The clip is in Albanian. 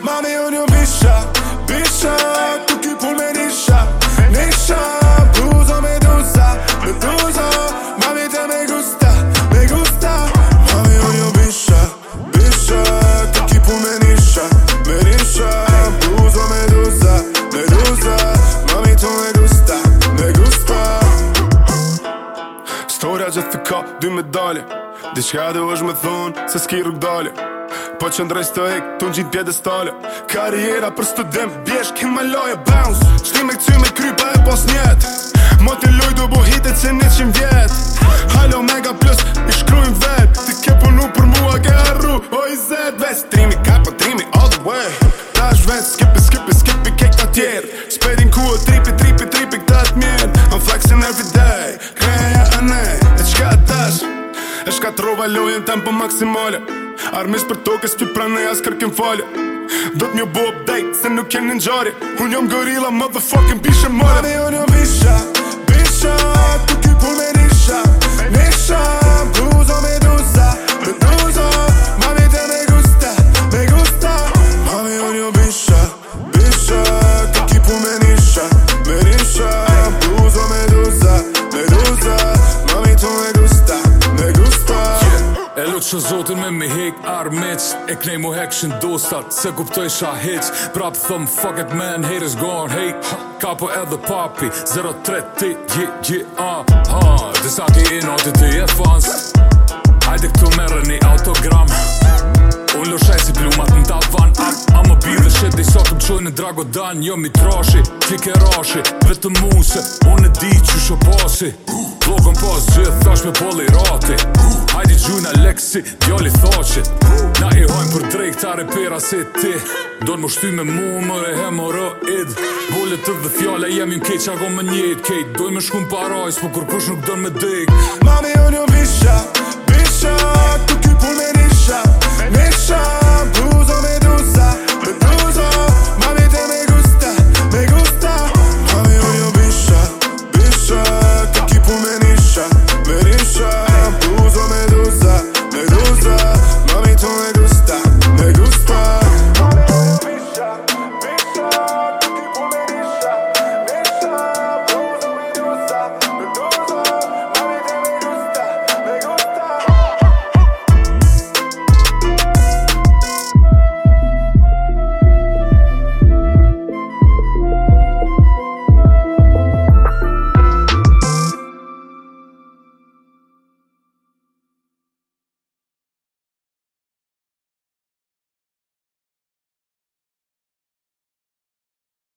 Mami unë jo bisha, bisha Tu ki pull me nisha, nisha Bruzo me duza, me duza Mami te me gusta, me gusta Mami unë jo bisha, bisha Tu ki pull me nisha, me nisha Bruzo me duza, me duza Mami te me gusta, me gusta Storja gjithë të ka dy medalje Dishka dhe është me thonë se s'ki rrug dalje Po që ndrej së të ek, të në gjitë bjede stale Kariera për së bjesh kënë me loje bounce Qëti me këty me krypa e pos njetë Mo të loj do bo hitet se një qim vjetë Halo mega plus, i shkrujnë vetë Ti ke punu për mua ke arru, o i zetë Vest, trimi kapo, trimi all the way Ta është vest, skipi, skipi, skipi kek të tjerë Spedin ku o tripi, tripi, tripi këta të mirë I'm flexin every day, kreja e ne E qka të është, është ka të rovalojnë tempo maksimale Armesh për toke, s'pi prane, as kërkem falje Do t'mjo bo update, se nuk jenë një njari Unë jam gorila, motherfuckin' bishë mëllë Mami, unë jam bisha, bisha, bisha që zotin me mi hek armeq E knej mu hek shën dostat Se kuptoj shahic Prap thëm fuck it man Hate is gone hey ha. Ka po edhe papi 0-3 ti Je, je, a, ha Disa ki i noti ti e fans Hajde këtu merë një autogram Unë lëshaj si plumat në tavan a be the shit Dhe i sot këm në drago dan Jo mi trashi, fike rashi Vetëm mu se Unë e di që shë pasi Logon pas gjithë Thash me poli rati seksi Djali thot që Na i hojnë për drejk ta repera se ti Do në më me mu më re he më id Vole të dhe fjale jemi në kej go më njët Kejt Doj me shkum parajs po kur kush nuk do me dik Mami unë jo bisha, bisha